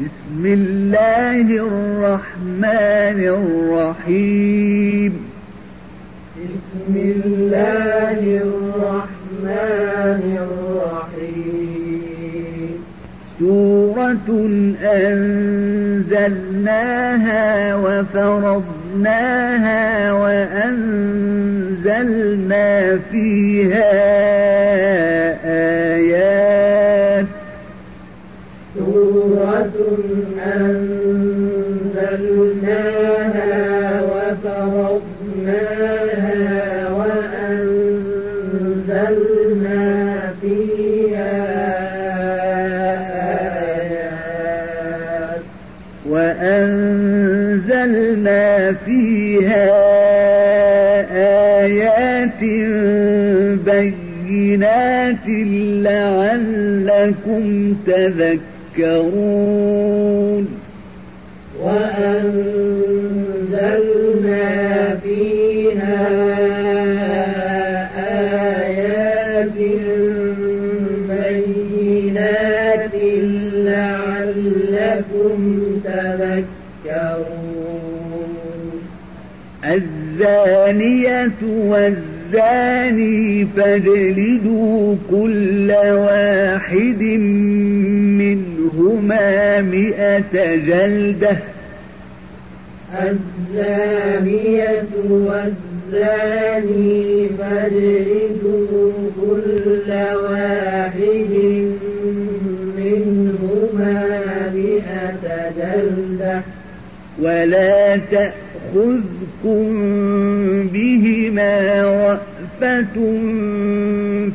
بسم الله الرحمن الرحيم. بسم الله الرحمن الرحيم. سورة أنزلناها وفرضناها وأنزلنا فيها بينات لعلكم تذكرون. وأنزلنا فيها آيات بينات لعلكم تذكرون. الزانية والزاني فاجلدوا كل واحد منهما مئة جلدة. الزانية والزاني فاجلدوا كل واحد منهما مئة جلدة. ولا تأخذكم بهما رأفة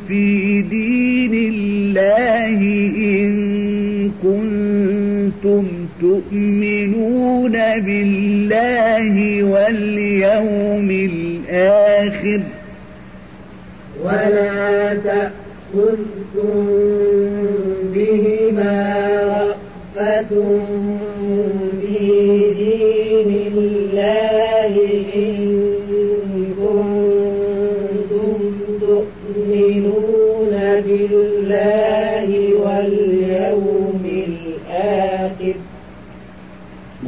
في دين الله إن كنتم تؤمنون بالله واليوم الآخر ولا تأخذكم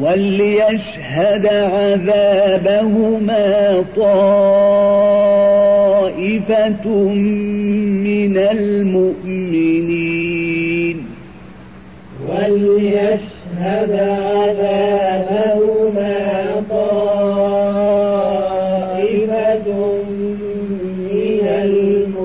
وليشهد عذابهما طائفة من المؤمنين. وليشهد عذابهما طائفة من المؤمنين.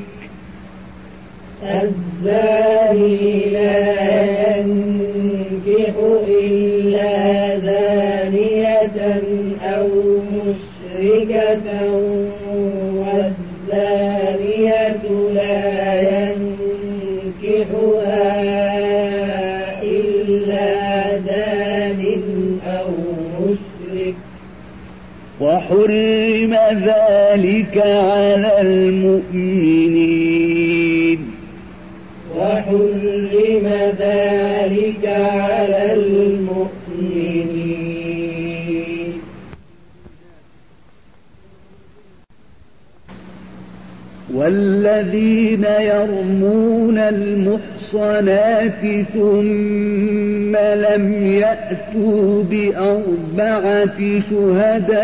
مشركة والزانية لا ينكحها إلا زان أو مشرك وحرم ذلك على المؤمنين وحرم ذلك والذين يرمون المحصنات ثم لم يأتوا بأربعة شهداء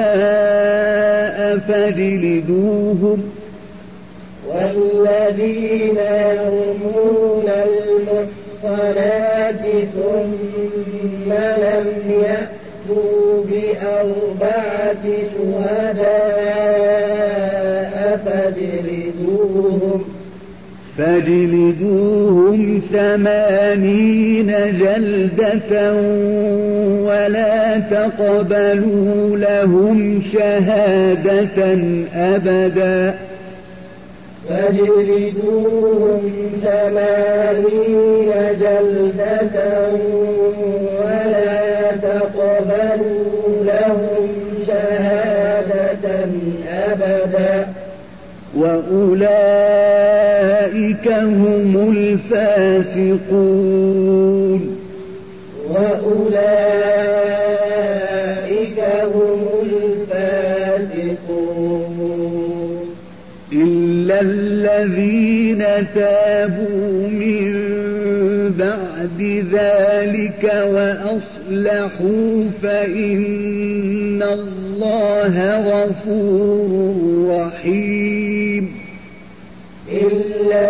فاجلدوهم. والذين يرمون المحصنات ثم لم يأتوا بأربعة شهداء فاجلدوهم. فاجلدوهم ثمانين جلدة ولا تقبلوا لهم شهادة أبدا. فاجلدوهم ثمانين جلدة ولا تقبلوا لهم شهادة أبدا. وأولئك هم الفاسقون. وأولئك هم الفاسقون. إلا الذين تابوا من بعد ذلك وأصلحوا فإن الله غفور رحيم. إلا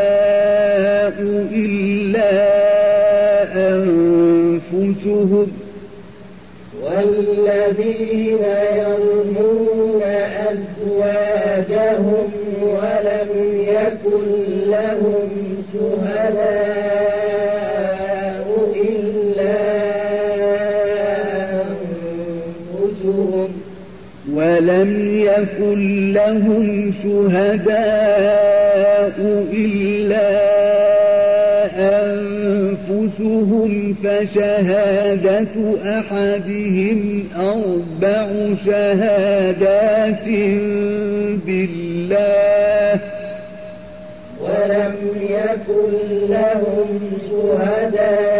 والذين يرمون أزواجهم ولم يكن لهم شهداء إلا أنفسهم. ولم يكن لهم شهداء إلا أنفسهم فشهادة أحدهم أربع شهادات بالله ولم يكن لهم شهداء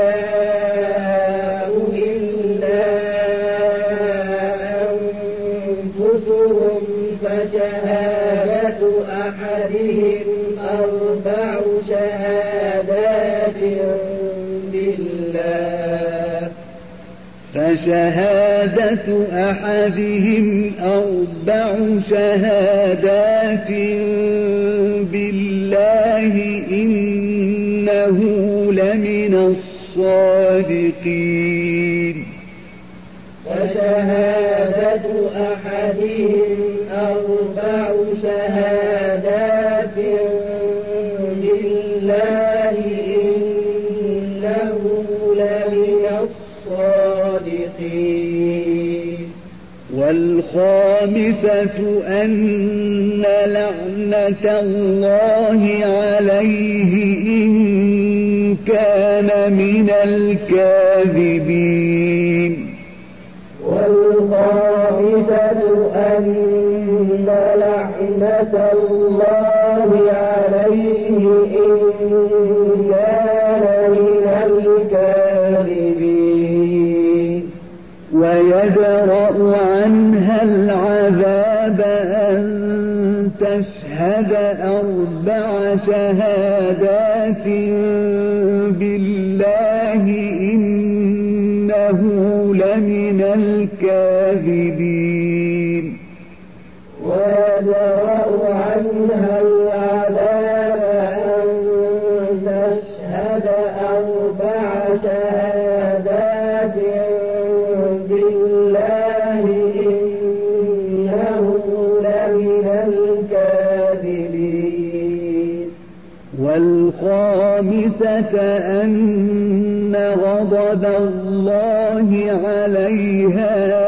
فشهادة أحدهم أربع شهادات بالله إنه لمن الصادقين. فشهادة أحدهم أربع شهادات والخامسة أن لعنة الله عليه إن كان من الكاذبين. والخامسة أن لعنة الله عليه إن كان من الكاذبين. ويدرأ تشهد أربع شهادات بالله إنه لمن الكاذبين. والخامسة أن غضب الله عليها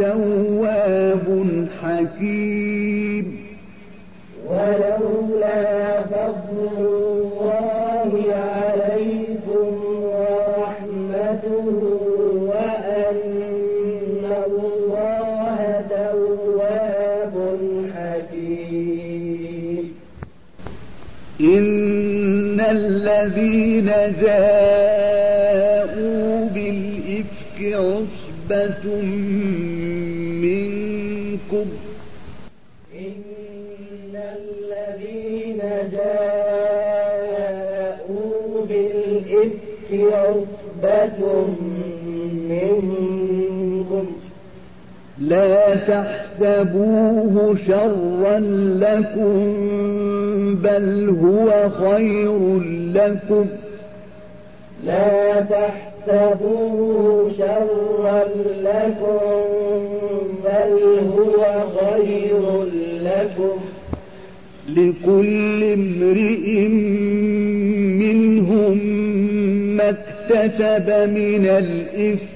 الله تحسبوه شرا لكم بل هو خير لكم لا تحسبوه شرا لكم بل هو خير لكم لكل امرئ منهم ما اكتسب من الإثم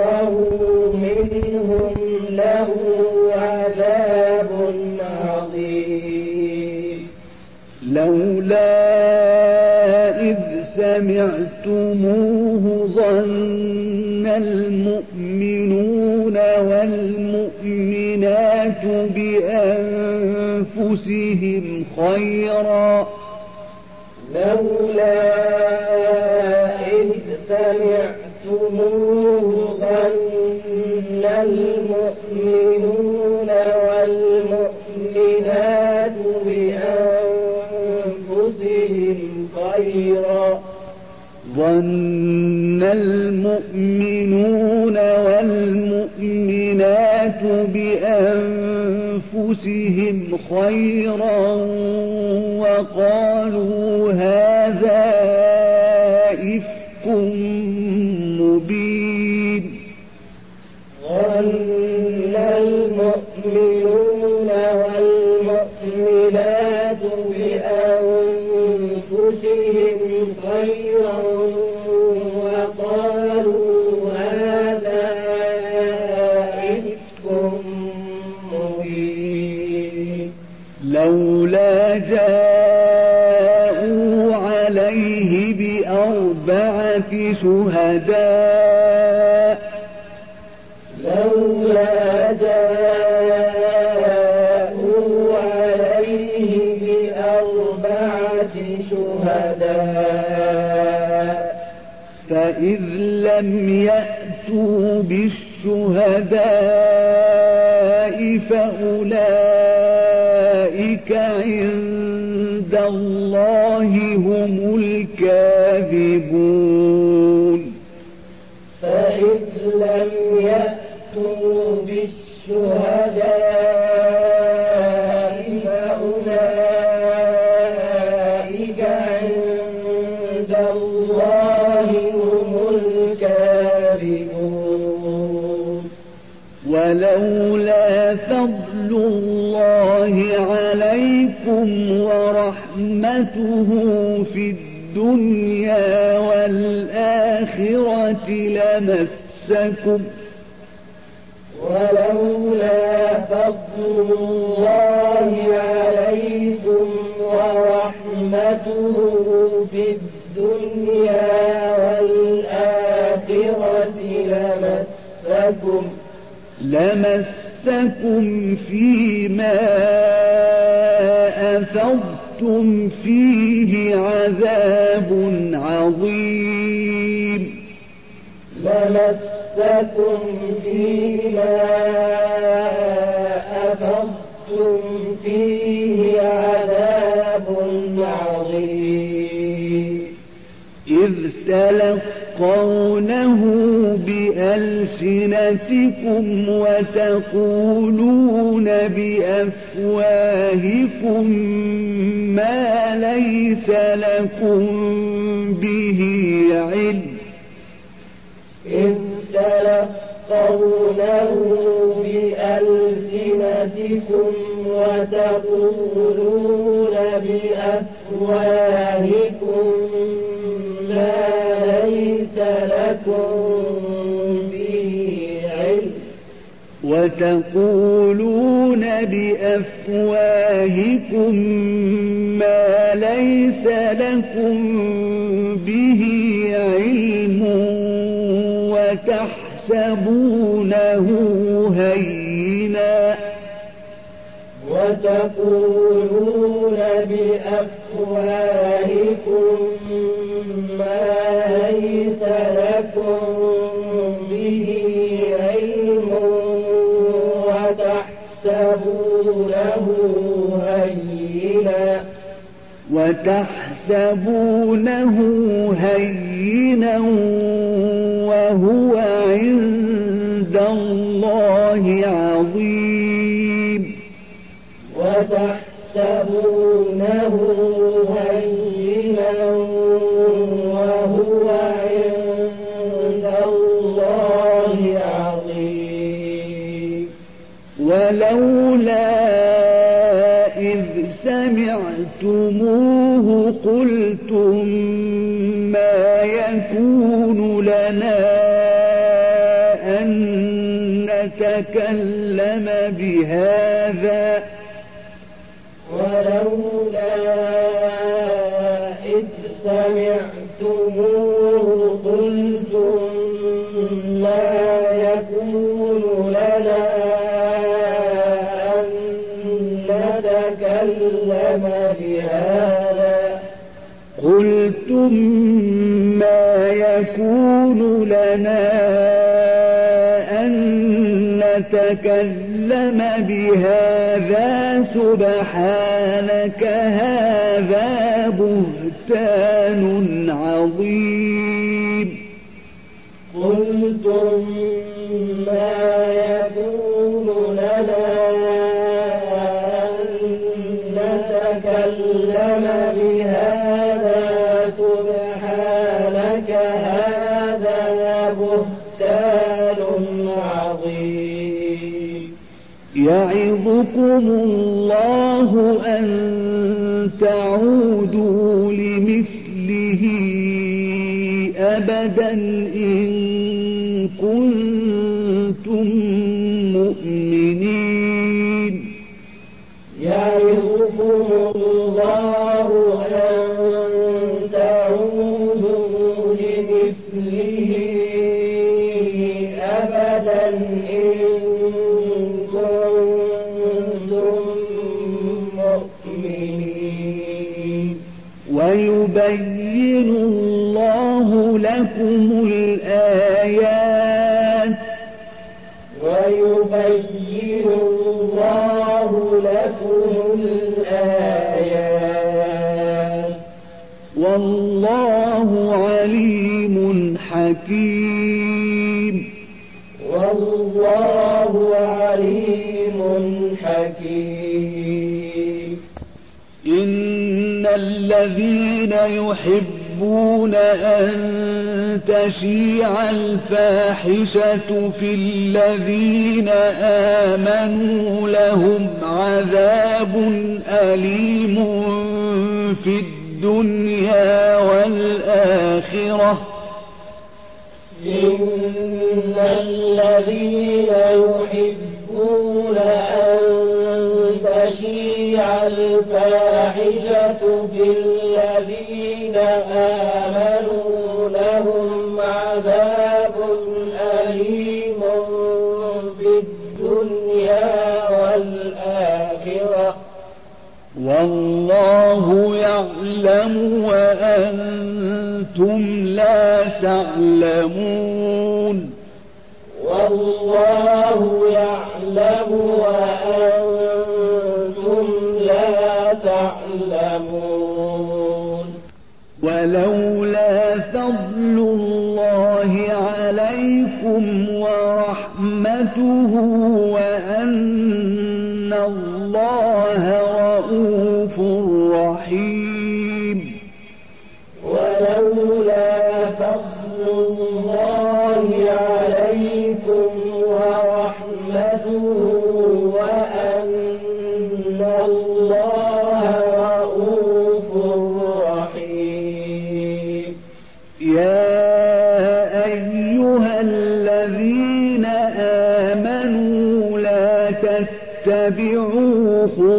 سمعتموه ظن المؤمنون والمؤمنات بأنفسهم خيرا. لولا إذ سمعتموه ظن المؤمنون والمؤمنات بأنفسهم خيرا وقالوا هذا لم يأتوا بالشهداء فأولئك عند الله ورحمته في الدنيا والآخرة لمسكم ولولا فضل الله عليكم ورحمته في الدنيا والآخرة لمسكم لمسكم فيما أفضتم فيه عذاب عظيم لمسكم فيما أفضتم فيه عذاب عظيم إذ تلقونه بألسنتكم وتقولون بأفواهكم ما ليس لكم به علم. إذ تلقونه بألسنتكم وتقولون بأفواهكم ما ليس لكم به علم. وتقولون بأفواهكم ما ليس لكم به علم وتحسبونه هينا وتقولون بأفواهكم وتحسبونه هينا وهو عند الله عظيم. وتحسبونه هينا وهو عند الله عظيم. ولولا إذ سمعتموه قلتم ما يكون لنا أن نتكلم بهذا ما يكون لنا أن نتكلم بهذا سبحانك هذا بهتان عظيم يعظكم الله أن تعودوا لمثله أبدا إن كنتم مؤمنين ويبين الذين يحبون أن تشيع الفاحشة في الذين آمنوا لهم عذاب أليم في الدنيا والآخرة. إن الذين يحبون أن تشيع الفاحشة في والله يعلم وأنتم لا تعلمون. والله يعلم وأنتم لا تعلمون. ولولا فضل الله عليكم ورحمته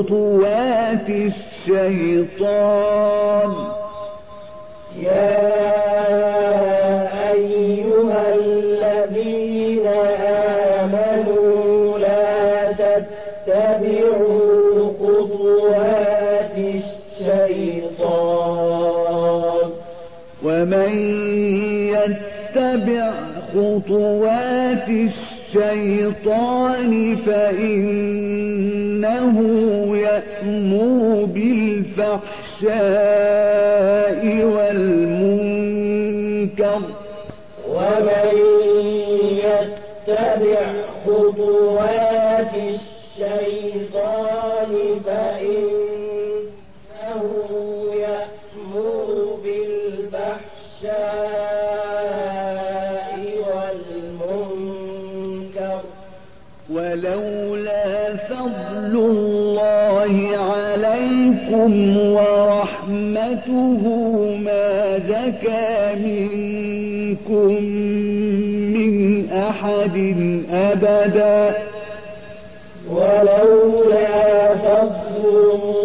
خطوات الشيطان. يا أيها الذين آمنوا لا تتبعوا خطوات الشيطان. ومن يتبع خطوات الشيطان فإنه الفحشاء والمنكر ومن يتبع خطوات الشيطان فإنه يأمر بالفحشاء والمنكر. ولولا فضل الله عليكم و زكاته ما زكى منكم من أحد أبدا ولولا فضل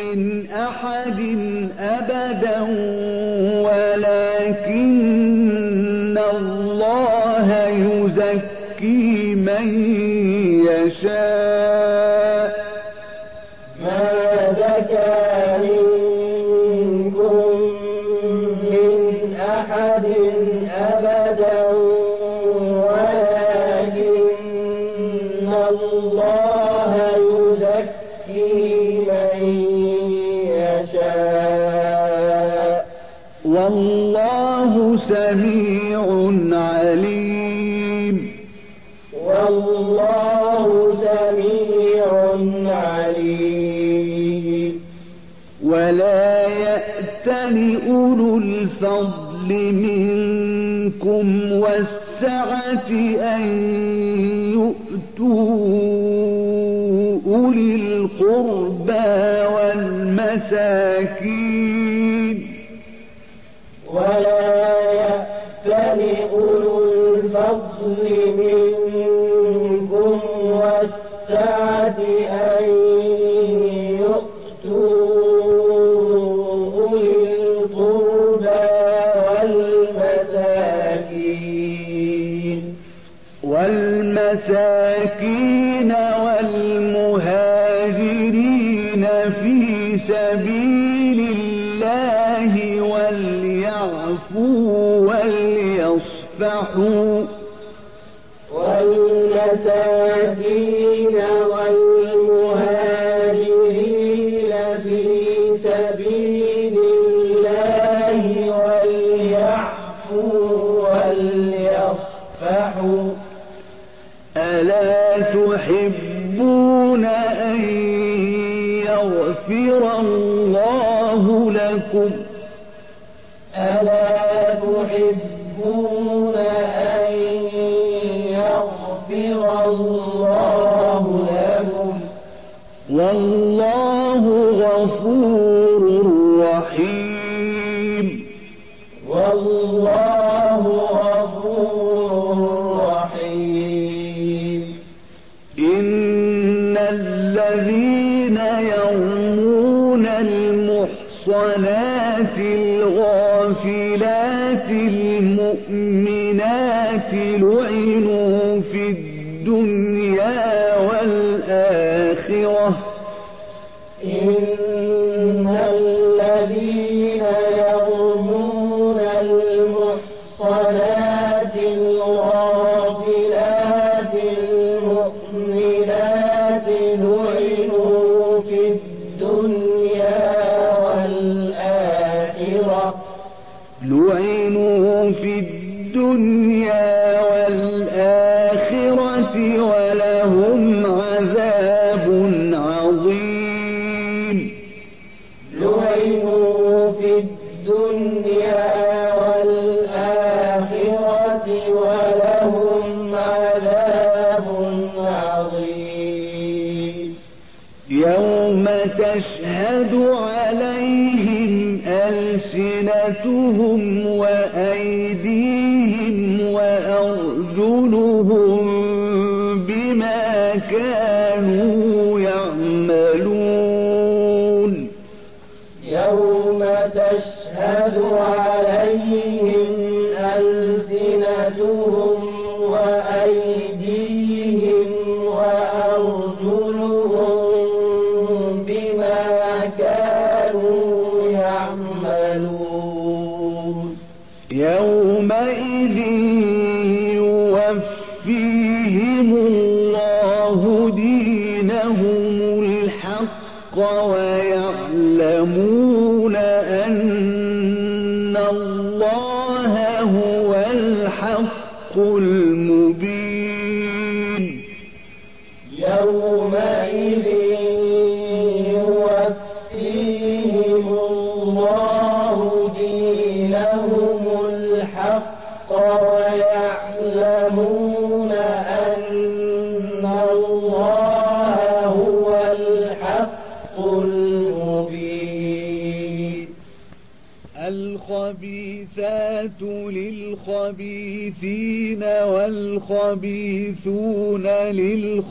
من أحد أبدا ولكن الله يزكي من يشاء. منكم والسعة أن ألا تحب 给我。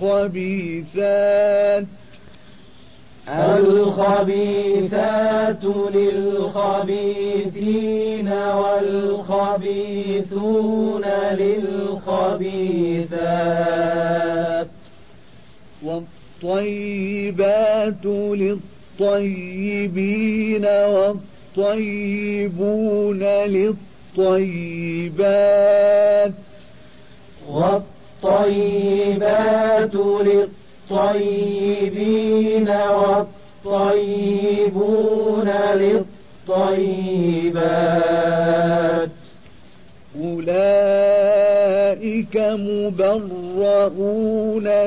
للخبيثات الخبيثات للخبيثين والخبيثون للخبيثات. والطيبات للطيبين والطيبون للطيبات. والطيبات للطيبين والطيبون للطيبات. أولئك مبرؤون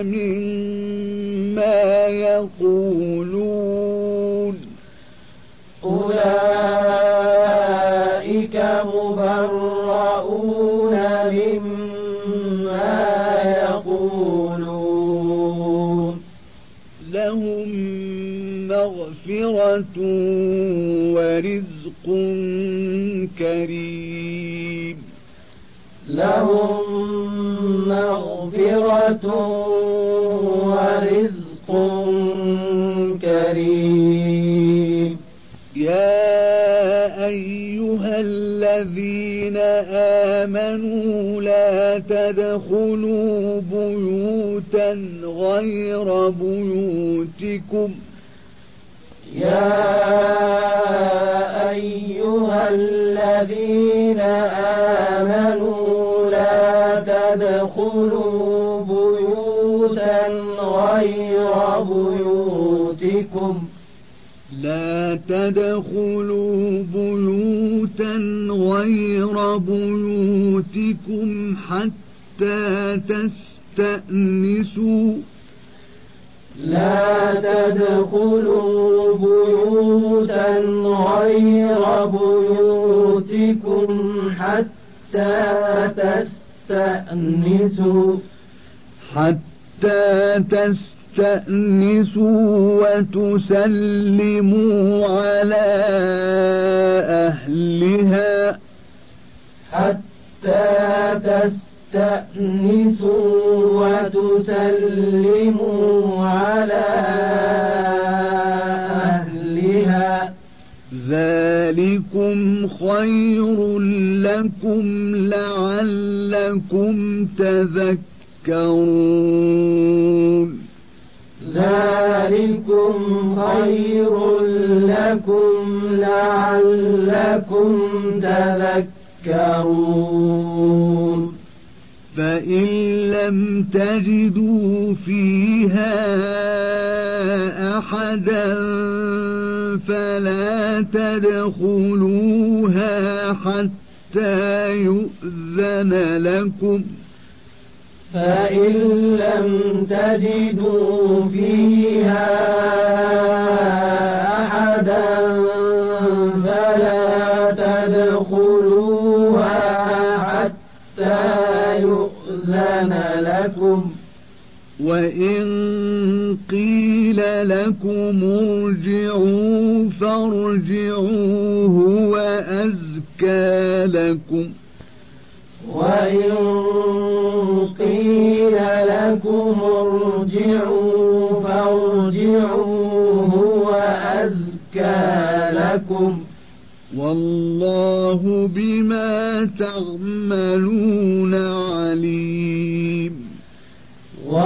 مما يقولون. أولئك مغفرة ورزق كريم. لهم مغفرة ورزق كريم. يا أيها الذين آمنوا لا تدخلوا بيوتا غير بيوتكم يا أيها الذين آمنوا لا تدخلوا بيوتا غير بيوتكم. لا تدخلوا بيوتا غير بيوتكم حتى تستأنسوا. لا تدخلوا بيوتا غير بيوتكم حتى تستأنسوا. حتى تستأنسوا وتسلموا على أهلها. حتى تستأنسوا وتسلموا على أهلها. ذلكم خير لكم لعلكم تذكرون. ذلكم خير لكم لعلكم تذكرون. فإن لم تجدوا فيها أحدا فلا تدخلوها حتى يؤذن لكم فإن لم تجدوا فيها وإن قيل لكم ارجعوا فارجعوا هو أزكى لكم وإن قيل لكم ارجعوا فارجعوا هو أزكى لكم والله بما تعملون عليم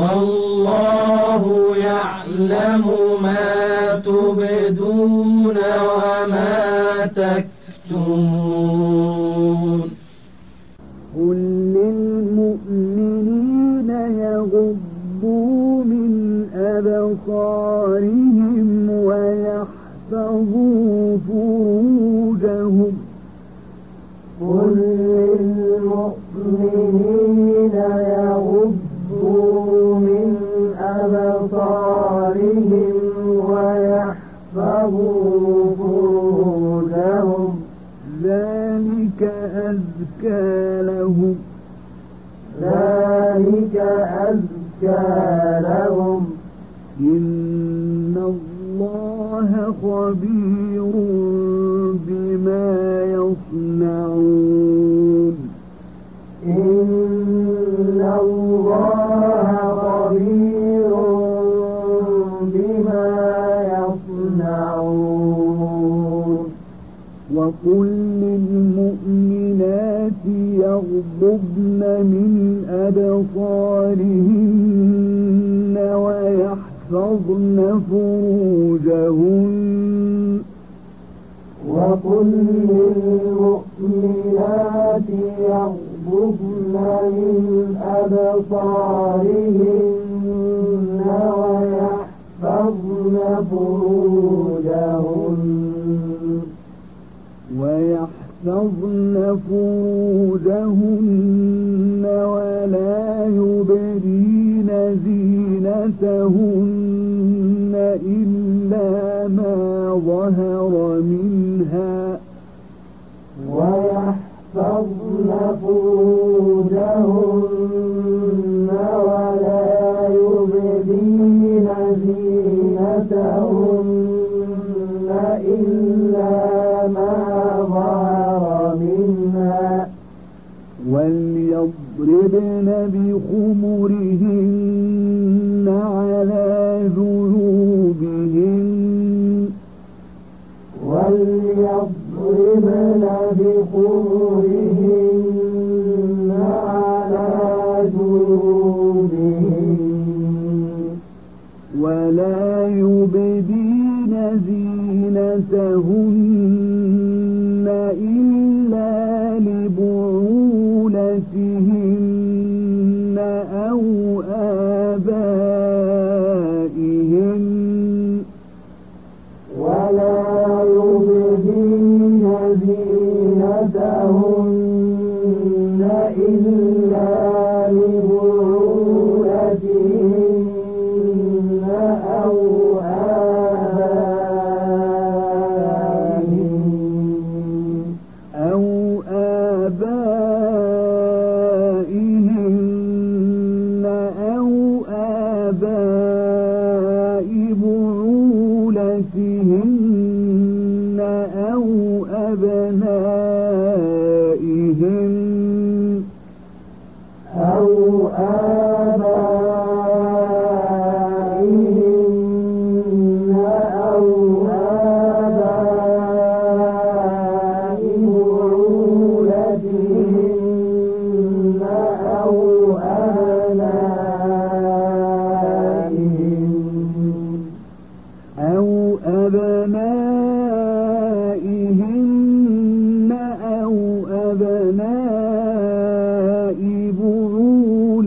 والله يعلم ما تبدون وما تكتمون. قل للمؤمنين يغضوا من أبصارهم ويحفظوا فروجهم. قل للمؤمنين أزكى لهم. ذلك أزكى لهم. إن الله خبير بما يصنعون.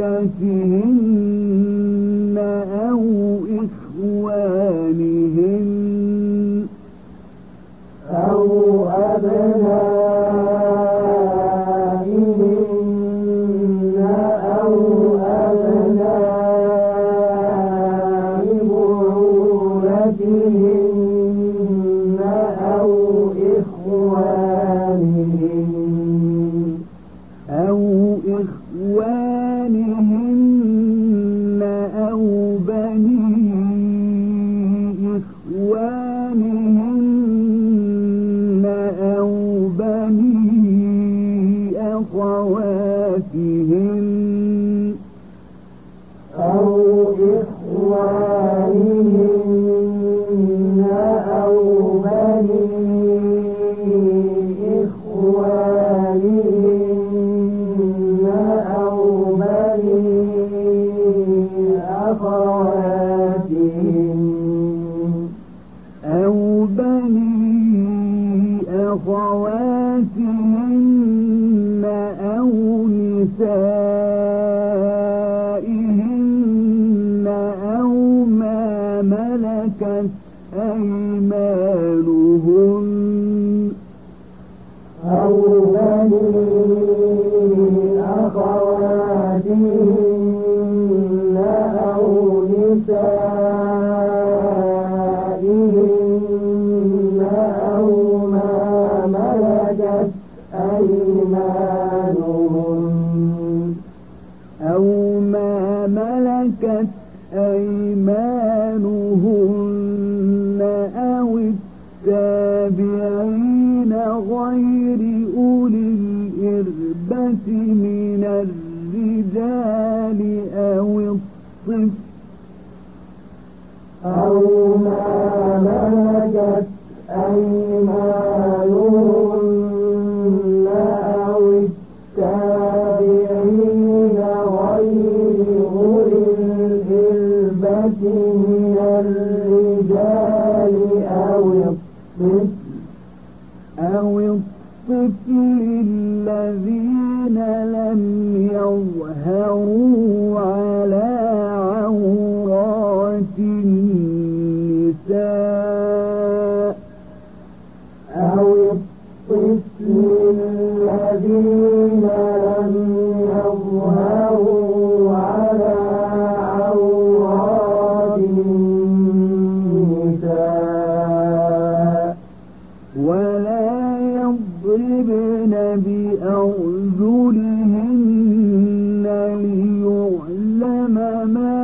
عادتهم بأرجلهن ليعلم ما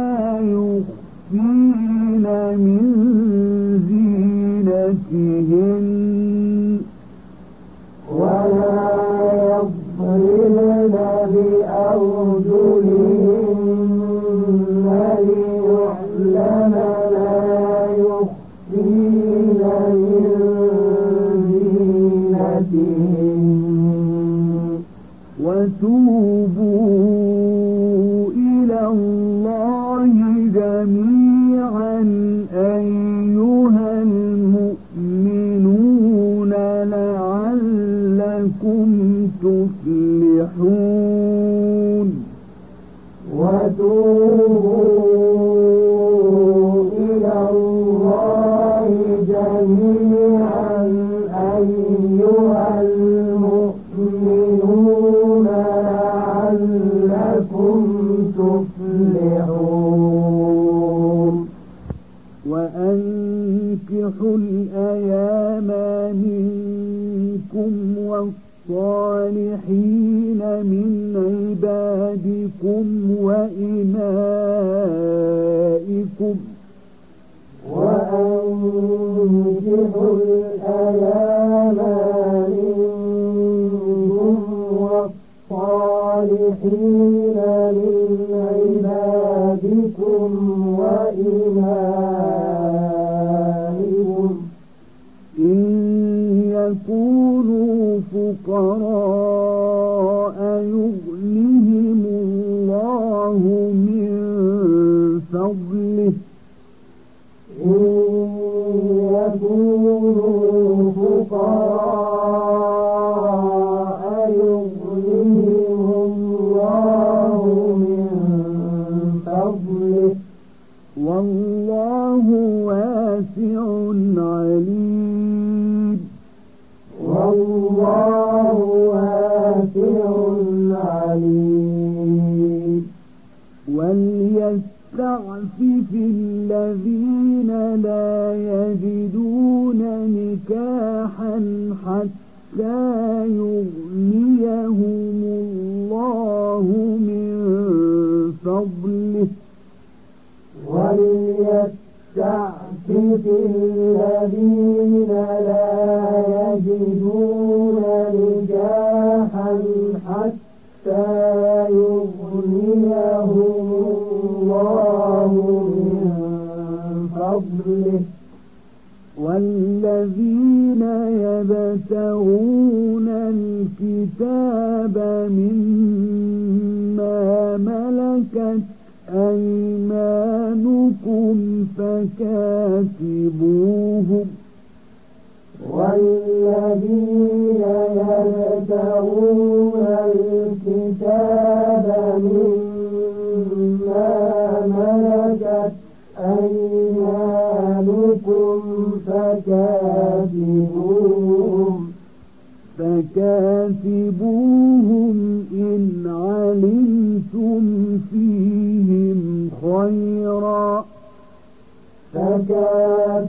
يبتغون الكتاب مما ملكت أيمانكم فكاتبوهم والذين يبتغون فكاتبوهم إن علمتم فيهم خيرا فكاتبوهم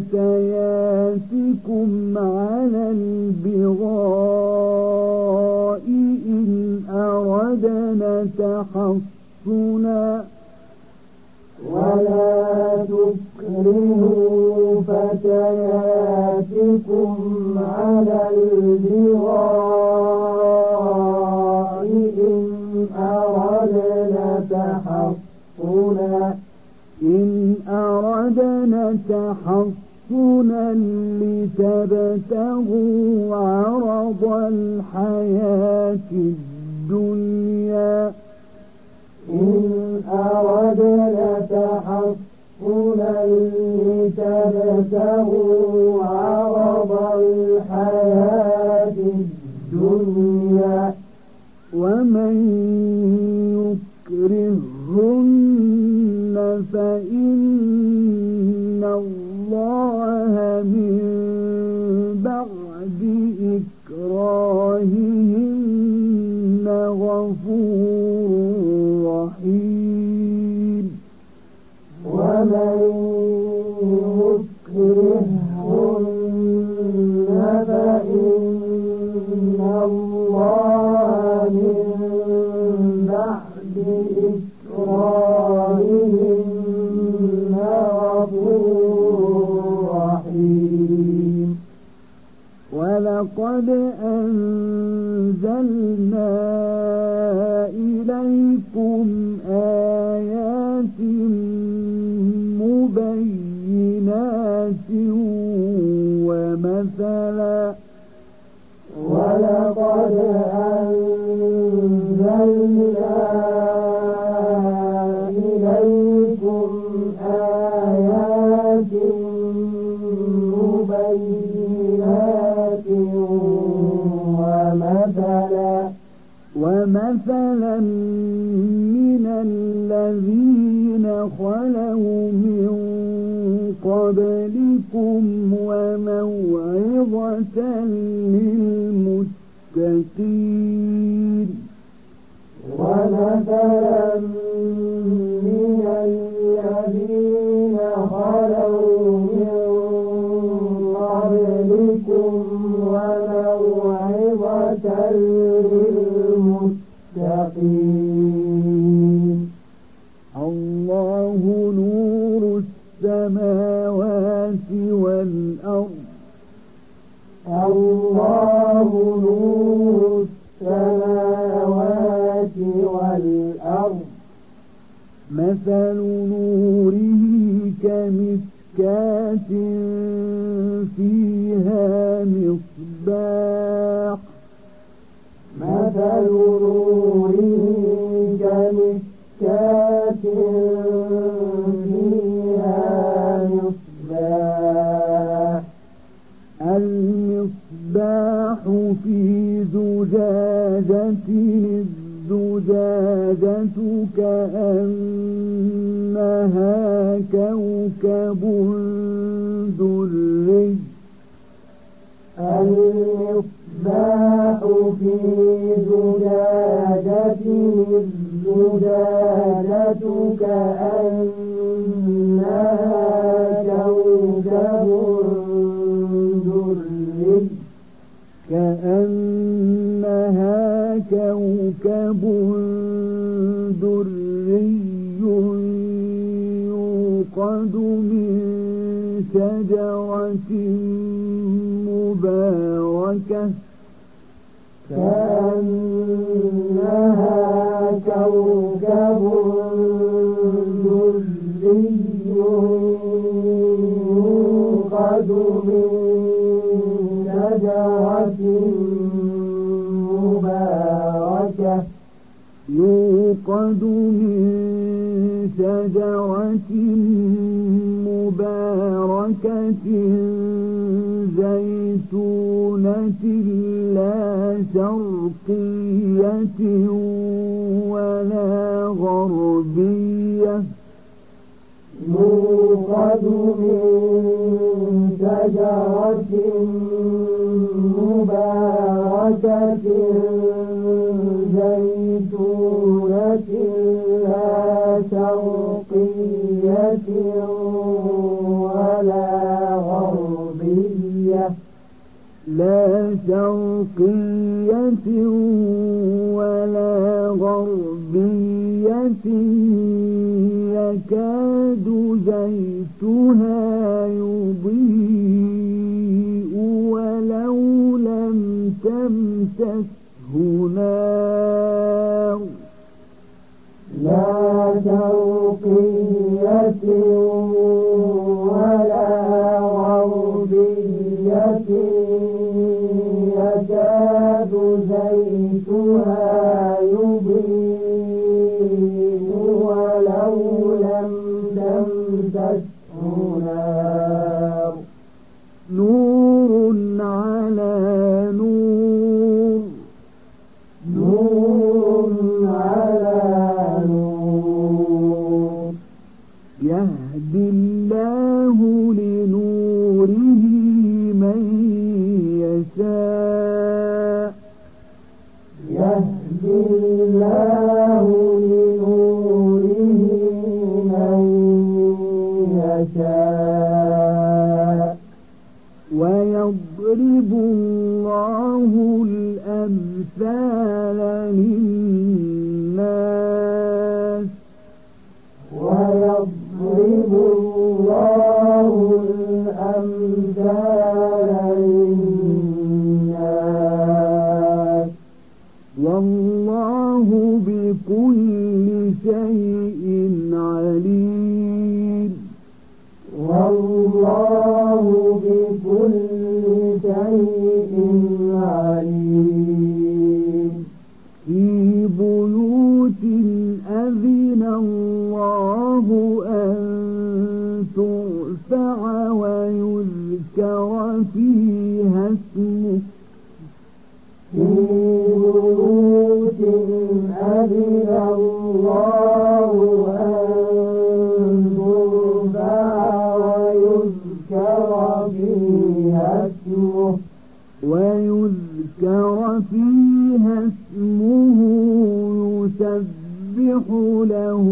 فتياتكم على البغاء إن أردنا تحصنا. ولا تكرهوا فتياتكم على البغاء إن أردنا تحصنا. إن أردنا تحصنا. لتبتغوا عرض الحياة الدنيا إن أردنا تحصنا لتبتغوا عرض الحياة الدنيا ومن ولقد أنزلنا إليكم آيات ومثلا من الذين خلوا من قبلكم وموعظة للمتقين. ومثلا مثل نوره كمسكاة فيها مصباح. مثل كأنها كوكب كوكب دري المصباح في زجاجة الزجاجة كأنها كوكب دري يوقد من شجرة مباركة كأنها يوقد من شجرة مباركة زيتونة لا شرقية ولا غربية يوقد من شجرة مباركة زيتونة ولا غربية لا شرقية ولا غربية يكاد زيتها يضيء ولو لم تمسسه نار لا شرقية الأمثال ويذكر فيها اسمه. في بيوت أذن الله أن ترفع ويذكر فيها اسمه يسبح له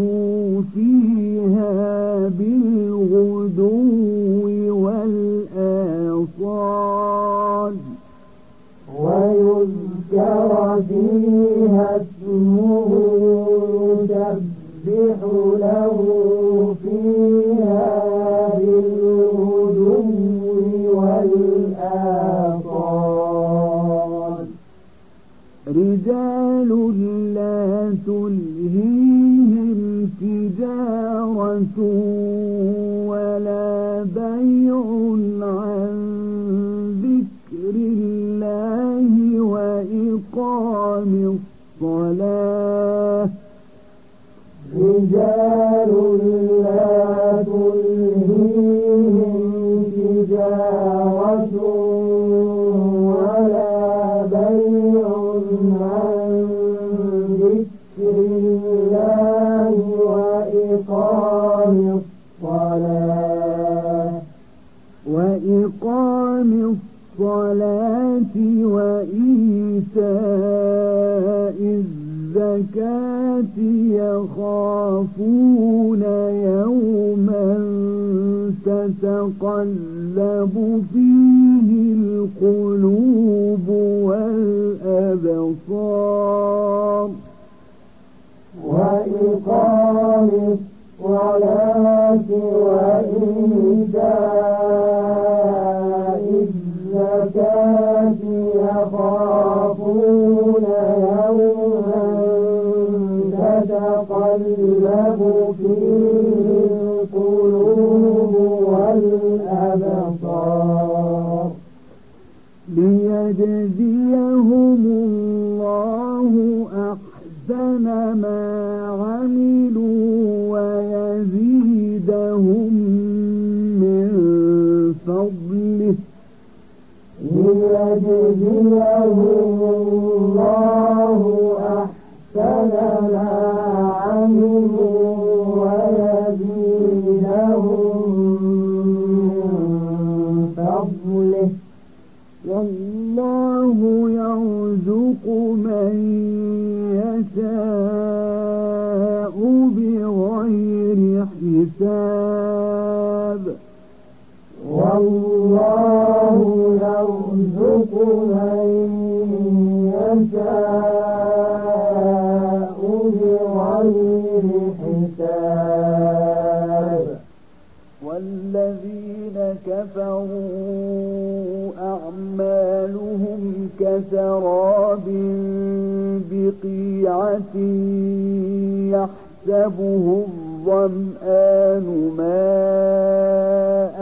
الظمآن ماءً.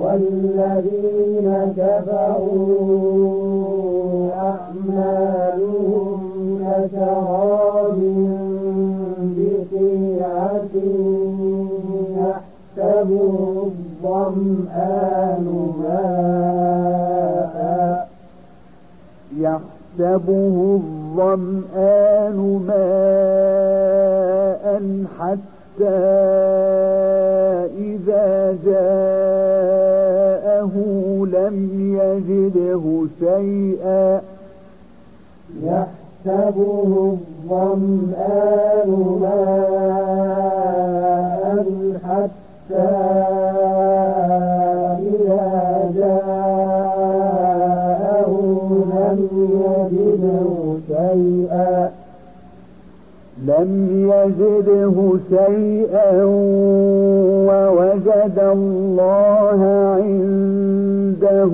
والذين كفروا أعمالهم كسراب بقيعة يحسبه الظمآن ماء. يحسبه الظمآن ماء حتى إذا جاءه لم يجده شيئا. يحسبه الظمآن ماء حتى شيئا. لم يجده شيئا ووجد الله عنده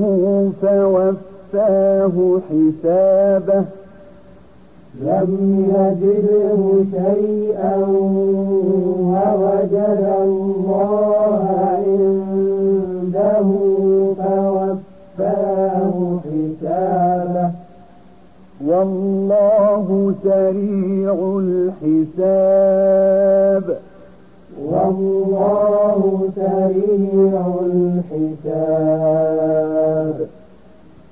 فوفاه حسابه. لم يجده شيئا ووجد الله والله سريع الحساب. والله سريع الحساب.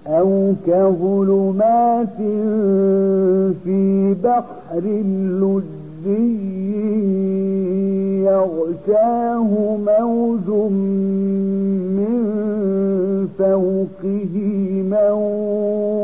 أو كظلمات في بحر لجي يغشاه موج من فوقه موج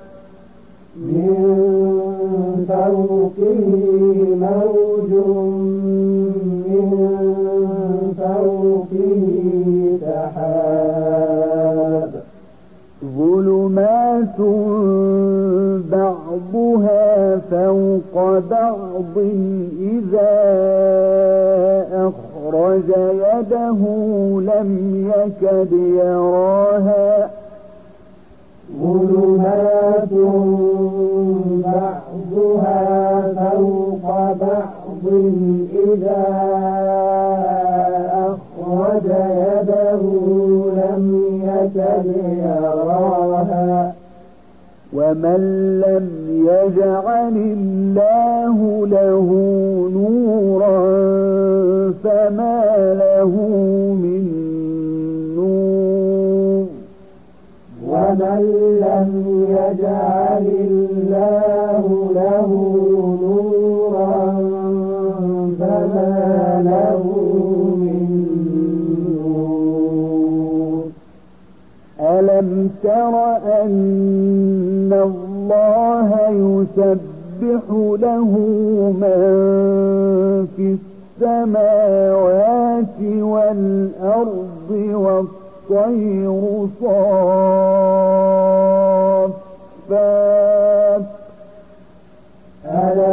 فوقه موج من فوقه سحاب. ظلمات بعضها فوق بعض إذا أخرج يده لم يكد يراها. ظلمات فوق بعض إذا فقد يده لم يراها. ومن لم يجعل الله له نورا فما له من نور. ومن لم يجعل الله له نورا فما له من نور. ألم تر أن الله يسبح له من في السماوات والأرض والطير صافات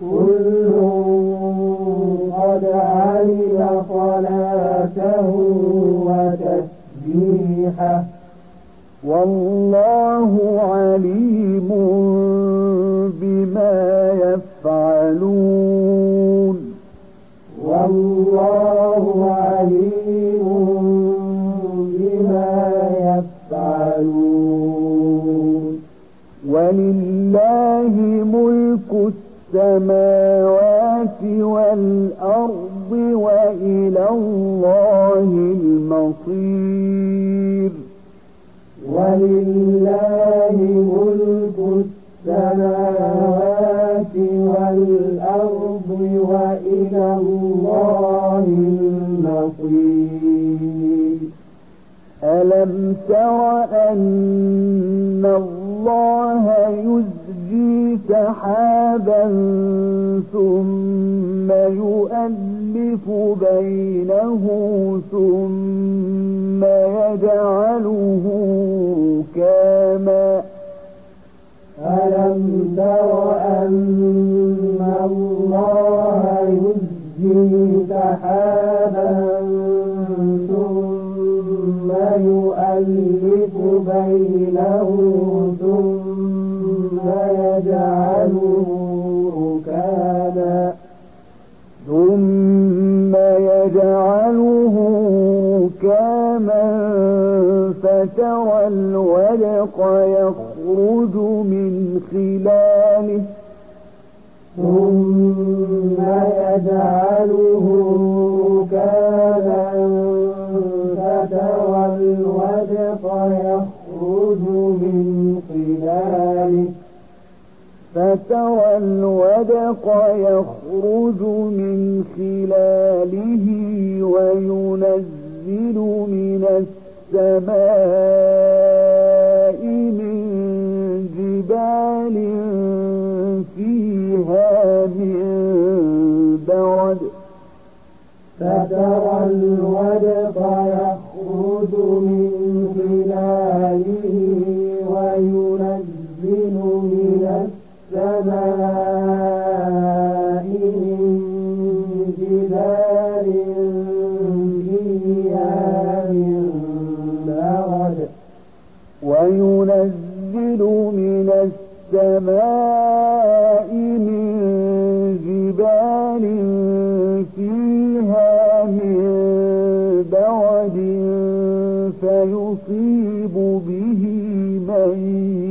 كل قد علم صلاته وتسبيحه والله عليم بما يفعلون. والله عليم بما يفعلون. ولله السماوات والأرض وإلى الله المصير. ولله ملك السماوات والأرض وإلى الله المصير. ألم تر أن الله يزجي سحابا ثم يؤلف بينه ثم يجعله كاما. ألم تر أن الله يزجي سحابا ثم يؤلف بينه الودق يخرج من خلاله. ثم يجعله ركاما فترى الودق يخرج من خلاله. فترى الودق يخرج من خلاله وينزل من السماء برد فترى الودق يخرج من فيصيب به من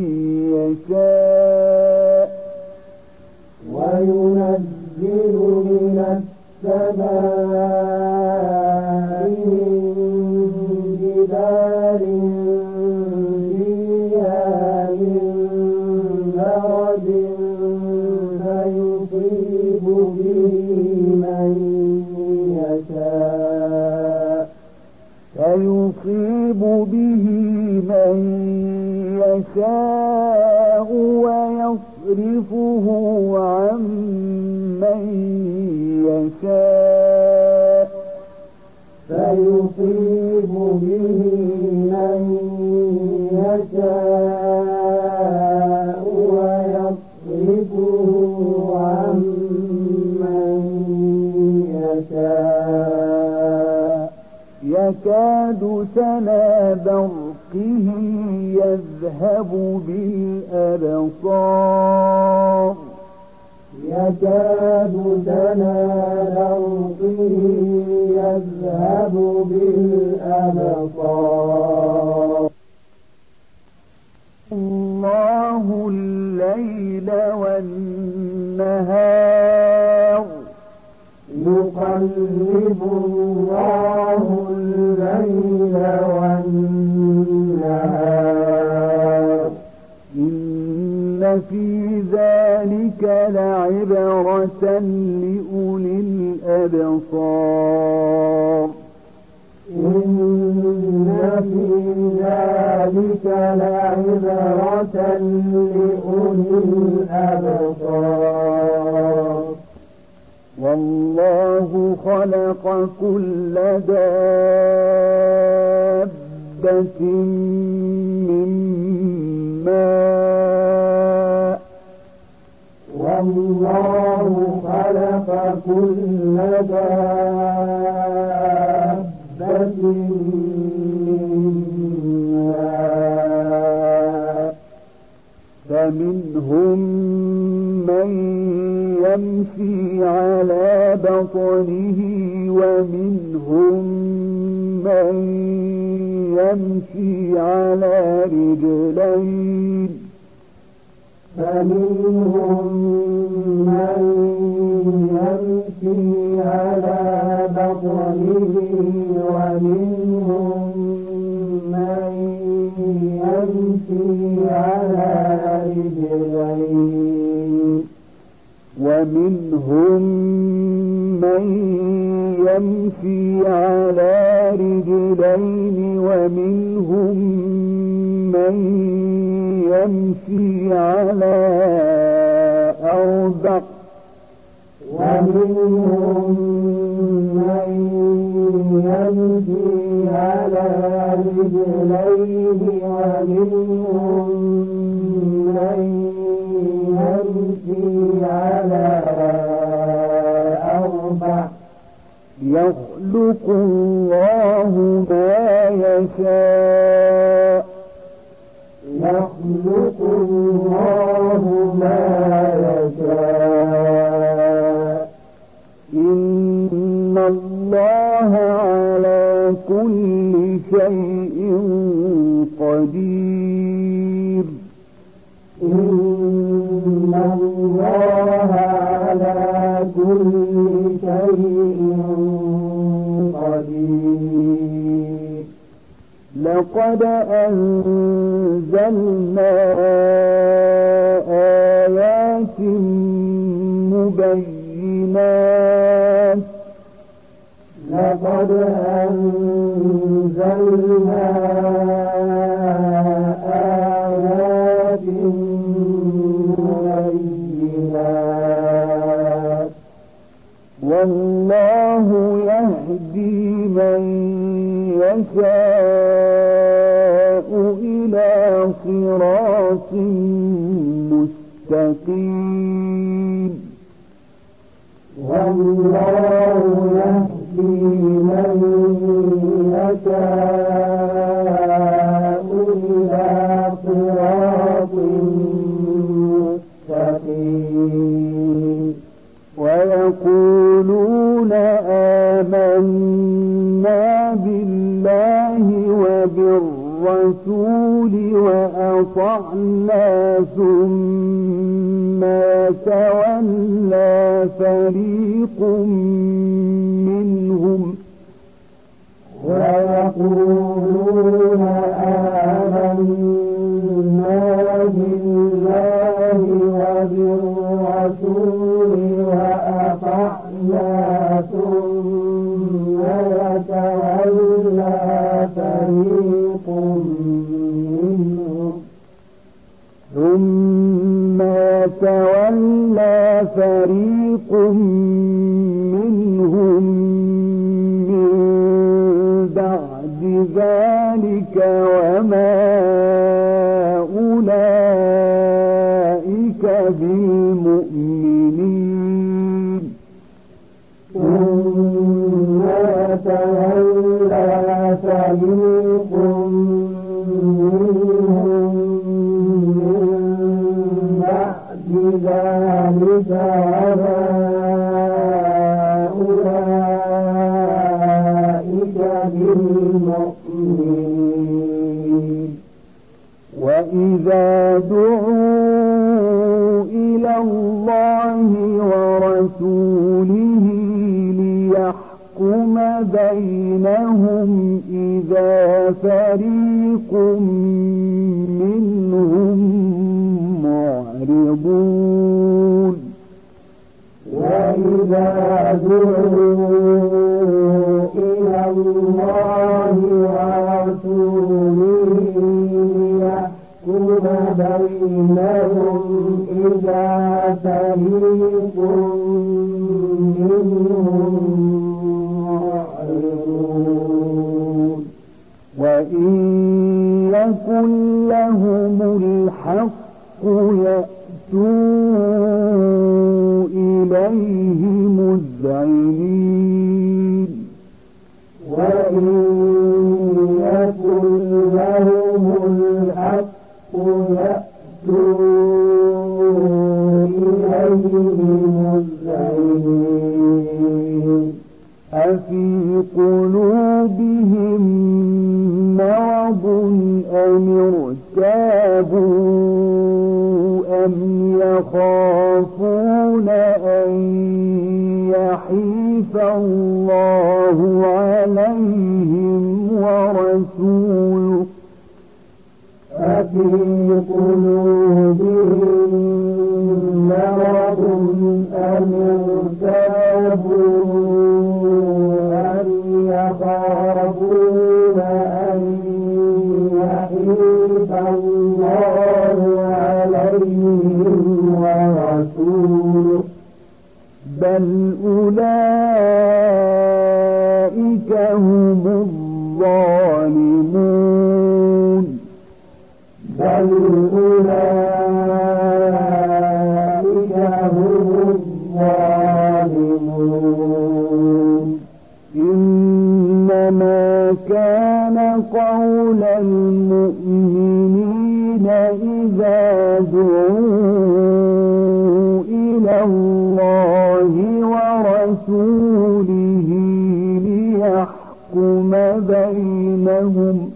يضرب به من يشاء ويصرفه عن من يشاء فيصيب به من يشاء يكاد سنا برقه يذهب بالأبصار. يكاد سنا برقه يذهب بالأبصار. الله الليل والنهار. يقلب الله إن في ذلك لعبرة لأولي الأبصار. إن في ذلك لعبرة لأولي الأبصار. والله خلق كل دابة من ماء. والله خلق كل دابة من ماء. فمنهم من يمشي على بطنه ومنهم من يمشي على رجلين. فمنهم من يمشي على بطنه ومنهم من يمشي على رجلين. ومنهم من يمشي على رجلين ومنهم من يمشي على أربع ومنهم من يمشي على رجلين ومنهم من على أربع. يخلق الله ما يشاء. يخلق الله ما يشاء. إن الله على كل شيء قدير. لقد أنزلنا آيات مبينات. لقد أنزلنا آيات مبينات. والله يهدي من يشاء إلى صراط مستقيم. والله يهدي من يشاء. وبالرسول وأطعنا ثم تولى فريق منهم. ويقولون آمنا بالله وبالرسول وأطعنا ثم يتولى فريق يتولى فريق منهم من بعد ذلك وما ذلك أولئك بالمؤمنين. وإذا دعوا إلى الله ورسوله ليحكم بينهم إذا فريق منهم معرضون. وإذا دعوا إلى الله ورسوله ليحكم بينهم إذا فريق منهم وإن يكن لهم الحق يأتوا إليه مذعنين. وإن يكن لهم الحق يأتوا إليه مذعنين. أفي قلوبهم مرض أم ارتابوا أم يخافون أن يحيف الله عليهم ورسوله أفي قلوبهم مرض بل أولئك هم الظالمون بل أولئك هم الظالمون إنما كان قول المؤمنين إذا دعوا إلى الله ورسوله ليحكم بينهم.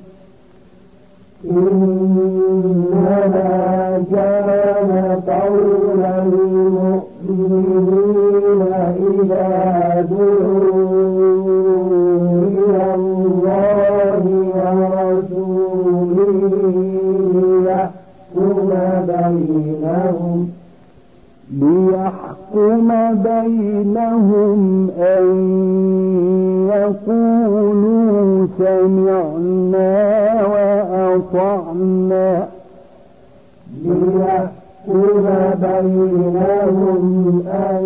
ليحكم بينهم أن يقولوا سمعنا وأطعنا. ليحكم بينهم أن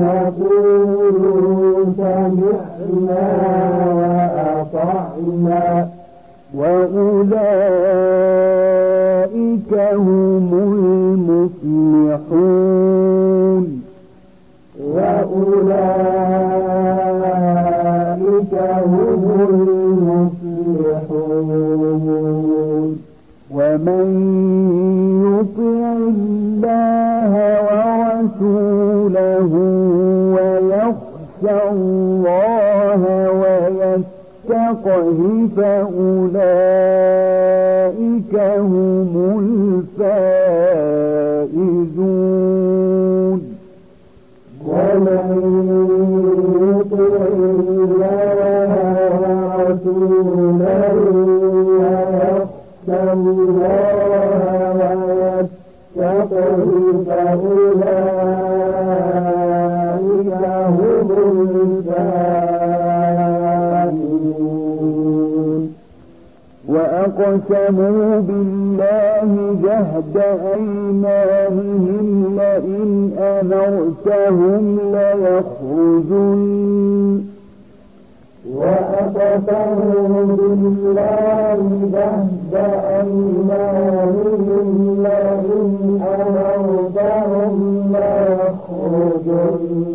يقولوا سمعنا وأطعنا. وأولئك وأولئك هم المفلحون. ومن يطع الله ورسوله ويخشى الله ويتقه فأولئك هم الفائزون. وأقسموا بالله جهد أيمانهم لئن أمرتهم ليخرجن. وأقسموا بالله جهد أيمانهم لئن أمرتهم ليخرجن.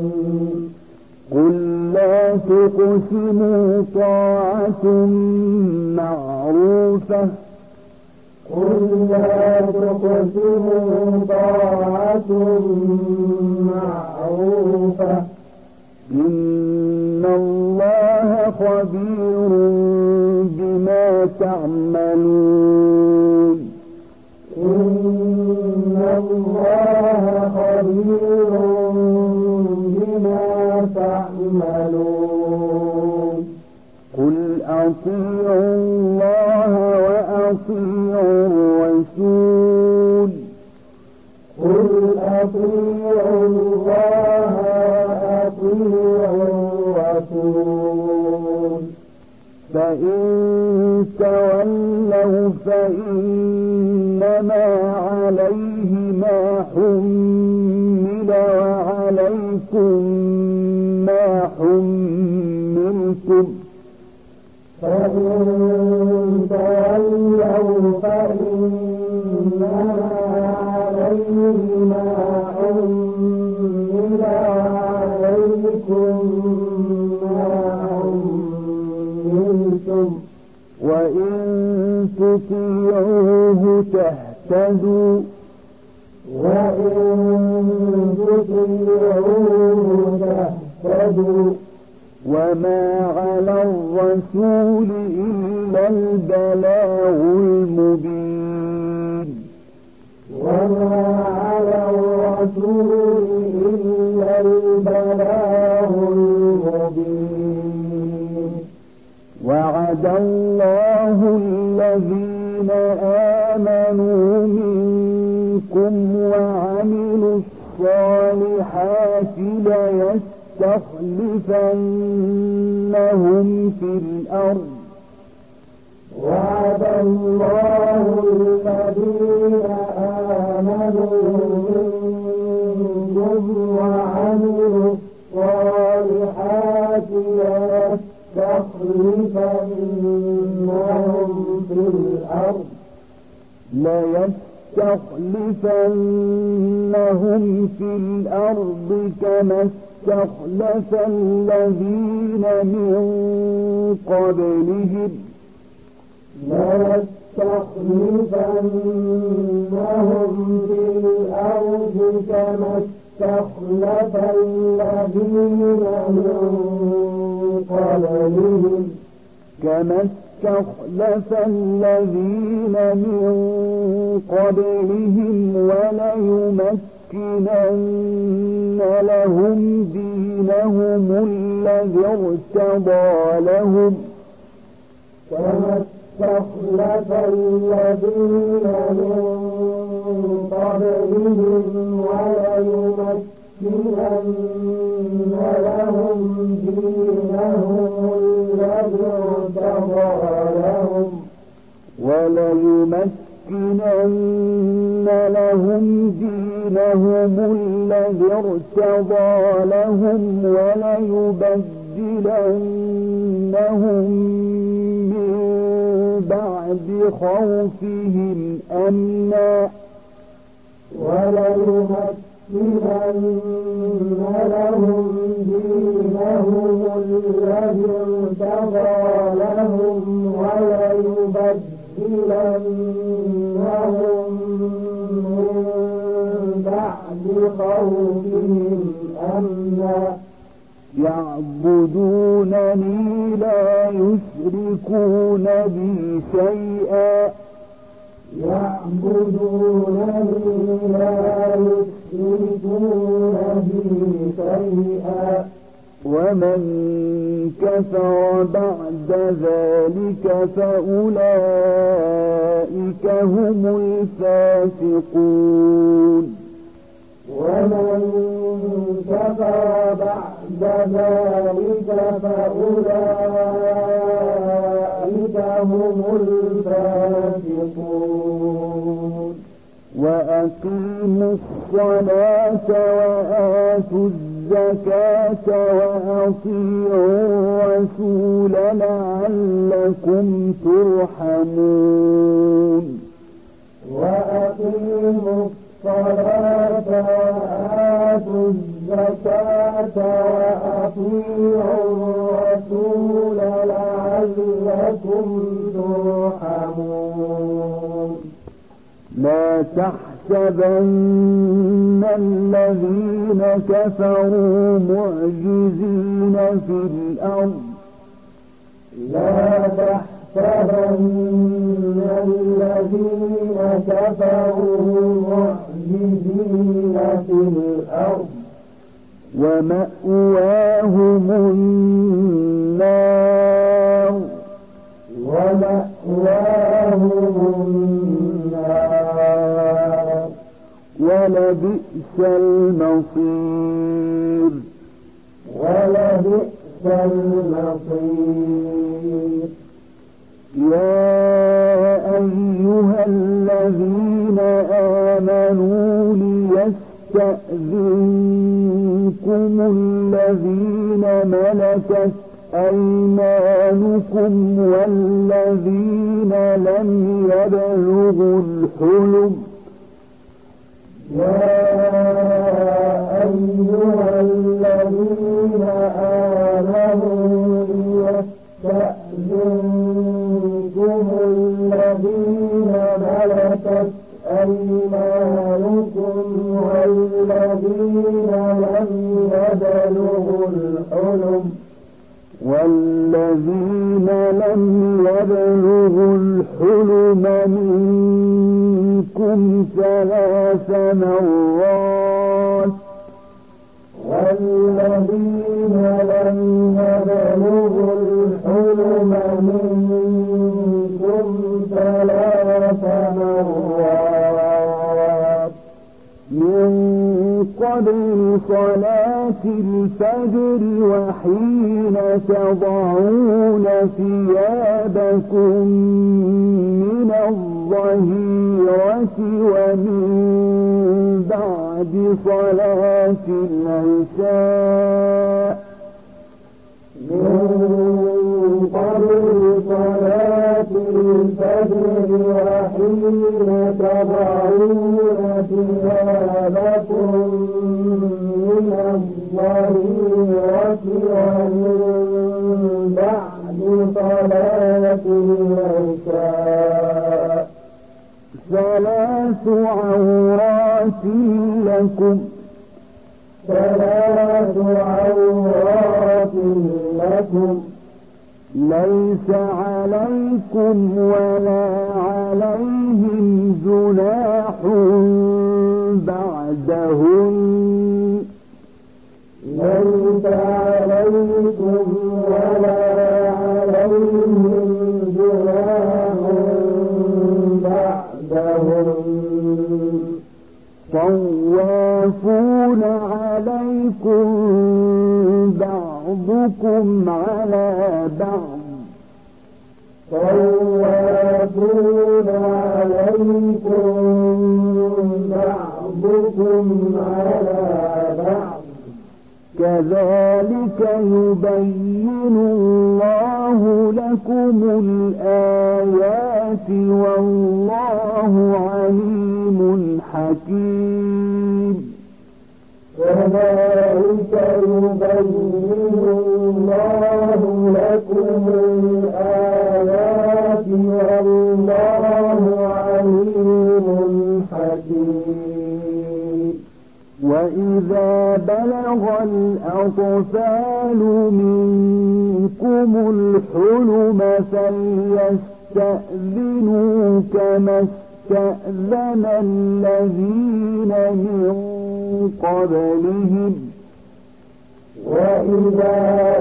تقسموا طاعة معروفة. قل لا تقسموا طاعة معروفة. إن الله خبير بما تعملون. إن الله خبير بما تعملون. قل أطيعوا الله وأطيعوا الرسول. قل أطيعوا الله وأطيعوا الرسول. فإن تولوا فإنما عليه ما حمل وعليكم ما حملتم. تطيعوه تهتدوا وإن تطيعوه تهتدوا وما على الرسول إلا البلاغ المبين وما على الرسول إلا البلاغ المبين وعد الله الذين آمنوا منكم وعملوا الصالحات ليستخلفنهم في الأرض. وعد الله الذين آمنوا منكم وعملوا الصالحات ليستخلفنهم في الأرض. ليستخلفنهم في الأرض كما استخلف الذين من قبلهم ليستخلفنهم في الأرض كما استخلف الذين من قبلهم كما استخلف الذين من قبلهم وليمكنن لهم دينهم الذي ارتضى لهم. كما استخلف الذين من قبلهم وليمكنن لهم دينهم الذي ارتضى لهم. وليمكنن لهم دينهم الذي ارتضى لهم وليبدلنهم من بعد خوفهم أمنا وليمكنن لهم دينهم الذي ارتضى لهم وليبدلنهم من بعد خوفهم أمنا يعبدونني لا يشركون بي شيئا. يعبدونني لا يشركون بي شيئا. ومن كفر بعد ذلك فأولئك هم الفاسقون ومن كفر بعد ذلك فأولئك هم الفاسقون وأقيموا الصلاة وآتوا الزكاة وأطيعوا الرسول لعلكم ترحمون. وأقيموا الصلاة وآتوا الزكاة وأطيعوا الرسول لعلكم ترحمون. لا تحسبن الذين كفروا معجزين في الأرض. لا تحسبن الذين كفروا معجزين في الأرض. ومأواهم ولبئس المصير. ولبئس المصير. يا أيها الذين آمنوا ليستأذنكم الذين ملكت أيمانكم والذين لم يبلغوا الحلم يا أيها الذين آمنوا ليستأذنكم الذين ملكت أيمانكم والذين لم يبلغوا الحلم والذين لم يبلغوا الحلم منكم ثلاث مرات والذين لم يبلغوا الحلم منكم قبل صلاة الفجر وحين تضعون ثيابكم من الظهيرة ومن بعد صلاة العشاء. من قبل صلاة الفجر وحين تضعون ثيابكم من الظهيرة ومن بعد صلاة العشاء ثلاث عورات لكم ثلاث عورات لكم ليس عليكم ولا عليهم جناح بعدهن ليس عليكم ولا عليهم جناح بعدهم طوافون عليكم بعضكم على بعض. طوافون كذلك يبين الله لكم الآيات والله عليم حكيم. كذلك يبين الله لكم الآيات والله وإذا بلغ الأطفال منكم الحلم فليستأذنوا كما استأذن الذين من قبلهم وإذا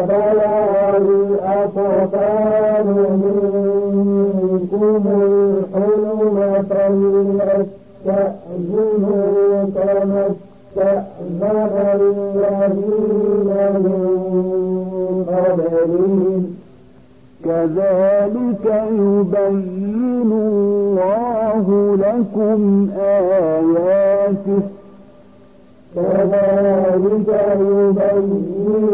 بلغ الأطفال منكم الحلم فليستأذنوا كما استأذن الذين من قبلهم كذلك يبين الله لكم آياته. كذلك يبين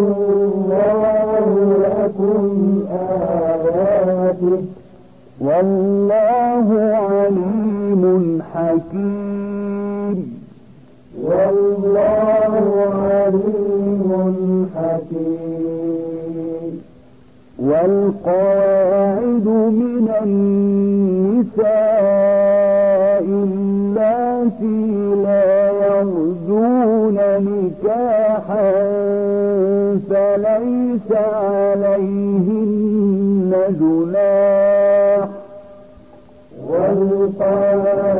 الله لكم آياته. والله عليم حكيم. والله عليم حكيم. والقواعد من النساء التي لا يرجون نكاحا فليس عليهن جناح. والقواعد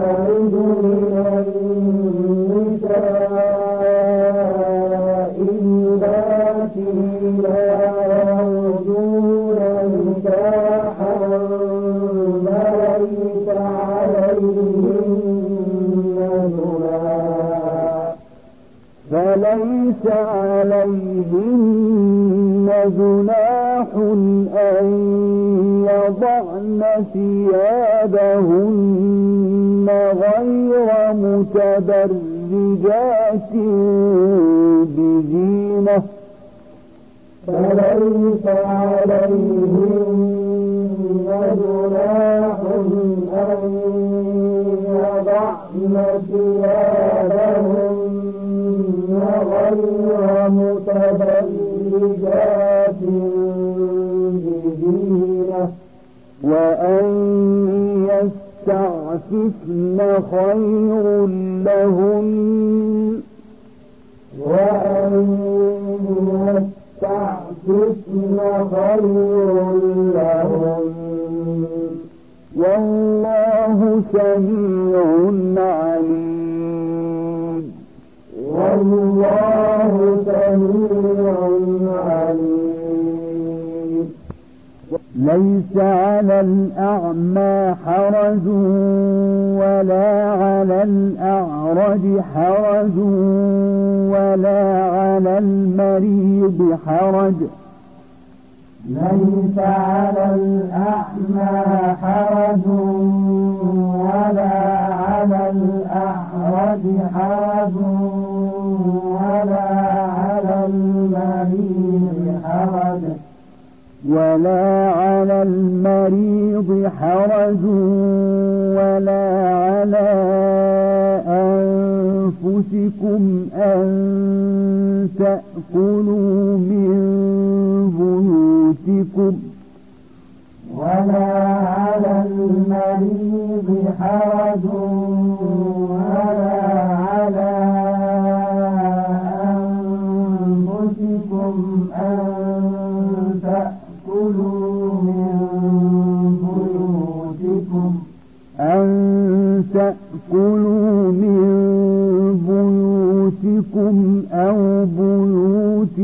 فليس عليهن جناح أن يضعن ثيابهن غير متبرجات بزينة. فليس عليهن جناح أن يضعن ثيابهن متبرجات وأن يستعففن خير لهن. وأن يستعففن خير والله سميع عليم. ليس على الأعمى حرج ولا على الأعرج حرج ولا على المريض حرج. ليس على الأعمى حرج ولا على الأعرج حرج ولا على المريض حرج. ولا على المريض حرج ولا على أنفسكم أن تأكلوا من بيوتكم. ولا على المريض حرج ولا على أنفسكم أن تأكلوا من بيوتكم أو بيوت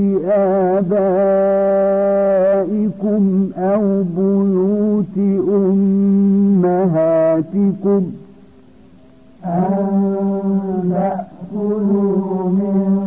آبائكم أو بيوت أمهاتكم أن تأكلوا من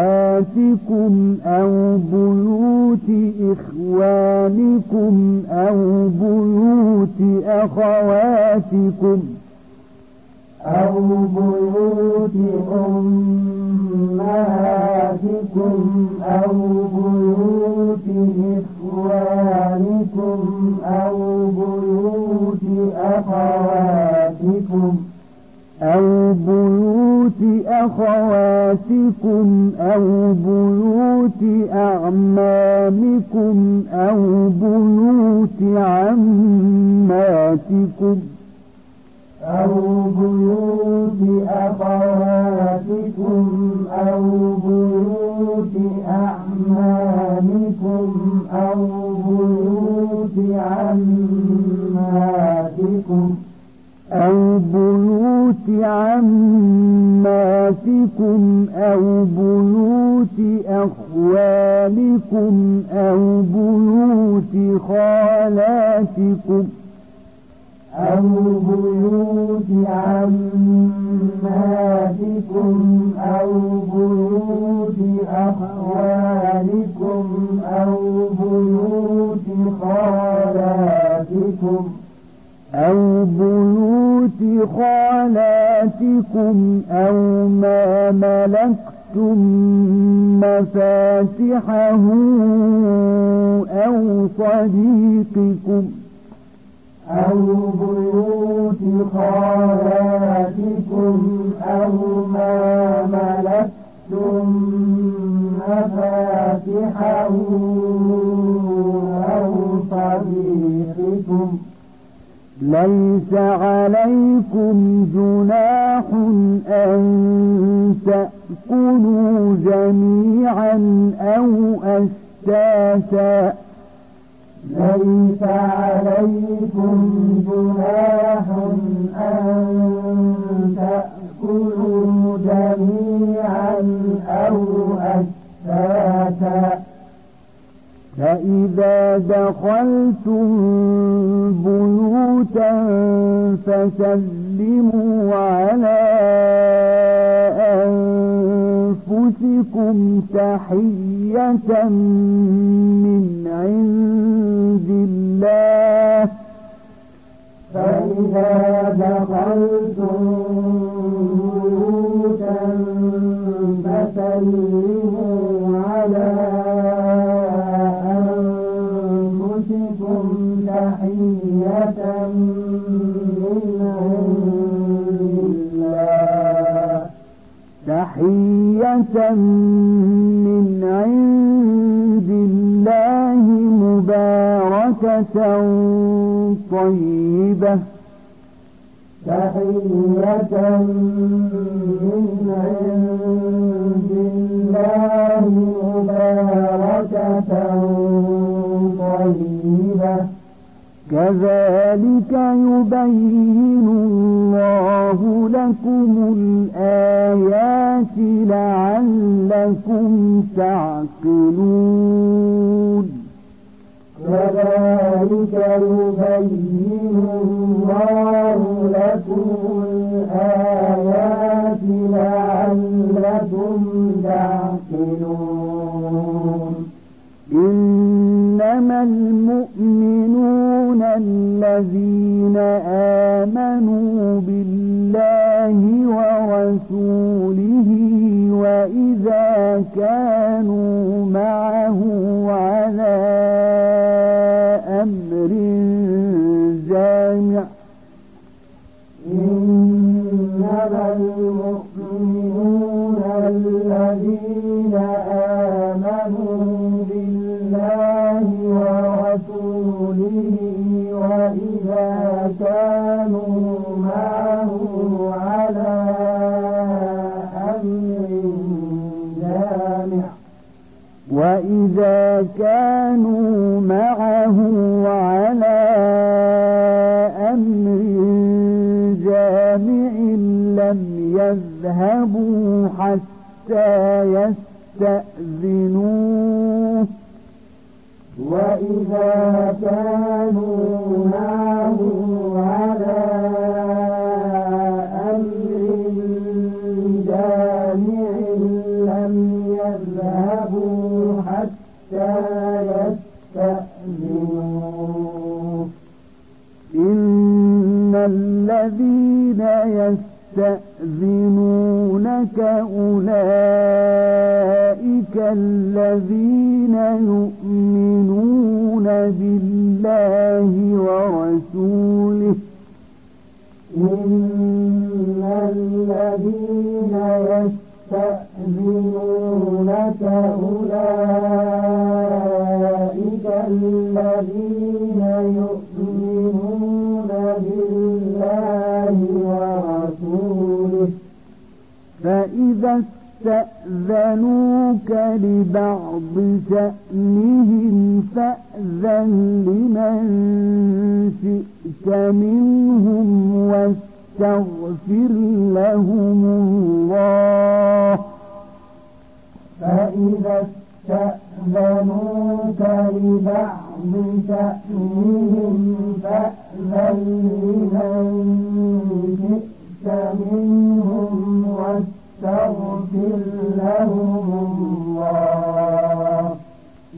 أمهاتكم أو بيوت إخوانكم أو بيوت أخواتكم أو بيوت أمهاتكم أو بيوت إخوانكم أو بيوت أخواتكم أو بيوت أخواتكم أو بيوت أعمامكم أو بيوت عماتكم أو بيوت أخواتكم أو بيوت أعمامكم أو بيوت عماتكم أو بيوت عماتكم أو بيوت أخوالكم أو بيوت خالاتكم أو بيوت عماتكم أو بيوت أخوالكم أو بيوت خالاتكم أو بيوت خالاتكم أو ما ملكتم مفاتحه أو صديقكم أو بيوت خالاتكم أو ما ملكتم مفاتحه أو صديقكم ليس عليكم جناح أن تأكلوا جميعا أو أشتاتا. ليس عليكم جناح أن تأكلوا جميعا أو أشتاتا. فإذا دخلتم بيوتا فسلموا على أنفسكم تحية من عند الله. فإذا دخلتم بيوتا فسلموا على من عند الله تحية من عند الله مباركة طيبة. تحية من عند الله مباركة طيبة. كذلك يبين الله لكم الآيات لعلكم تعقلون. كذلك يبين الله لكم كانوا معه وإذا كانوا معه على أمر جامع لم يذهبوا حتى يستأذنوه وإذا كانوا الذين يستأذنونك أولئك الذين يؤمنون بالله ورسوله إن الذين يستأذنونك أولئك الذين يؤمنون فإذا استأذنوك لبعض شأنهم فأذن لمن شئت منهم واستغفر لهم الله. فإذا استأذنوك لبعض شأنهم فأذن لمن شئت منهم واستغفر يستغفر لهم الله.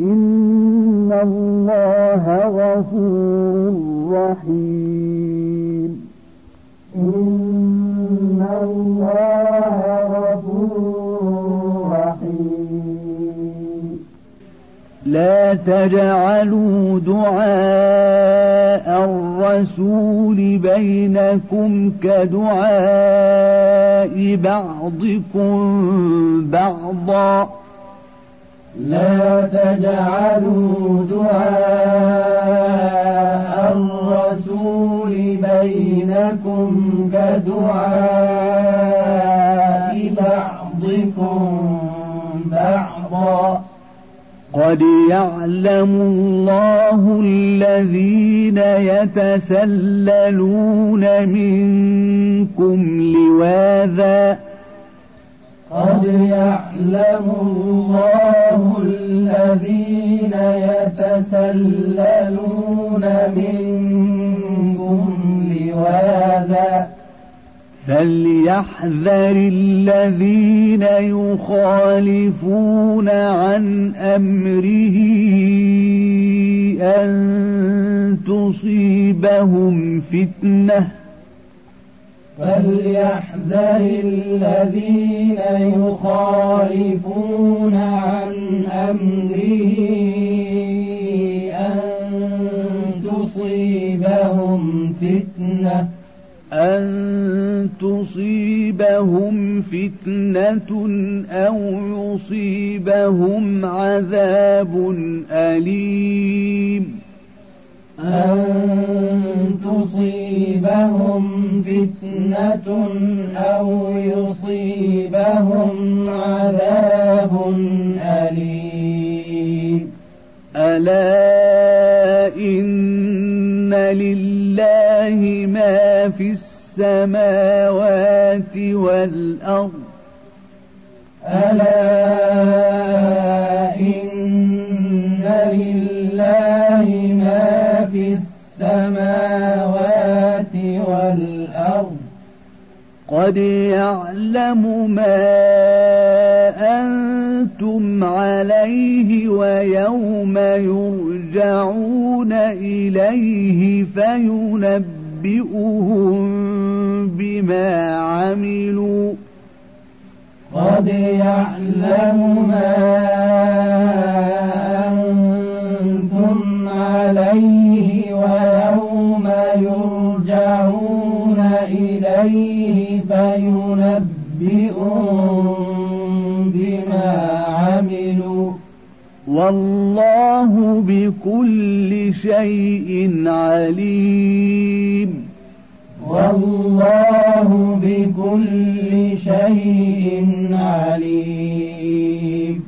إن الله غفور رحيم. إن الله غفور رحيم. لا تجعلوا دعاء الرسول بينكم كدعاء بعضكم بعضا. لا تجعلوا دعاء الرسول بينكم كدعاء بعضكم بعضا. قد يعلم الله الذين يتسللون منكم لواذا قد يعلم الله الذين يتسللون منكم لواذا فليحذر الذين يخالفون عن امره ان تصيبهم فتنه فليحذر الذين يخالفون عن امره ان تصيبهم فتنه أن تصيبهم فتنة أو يصيبهم عذاب أليم أن تصيبهم فتنة أو يصيبهم عذاب أليم ألا لله ما في السماوات والأرض ألا إن لله ما في السماوات والأرض قد يعلم ما أنتم عليه ويوم يرجعون إليه فينبئهم بما عملوا. قد يعلم ما أنتم عليه ويوم يرجعون إليه فينبئهم والله بكل شيء عليم. والله بكل شيء عليم.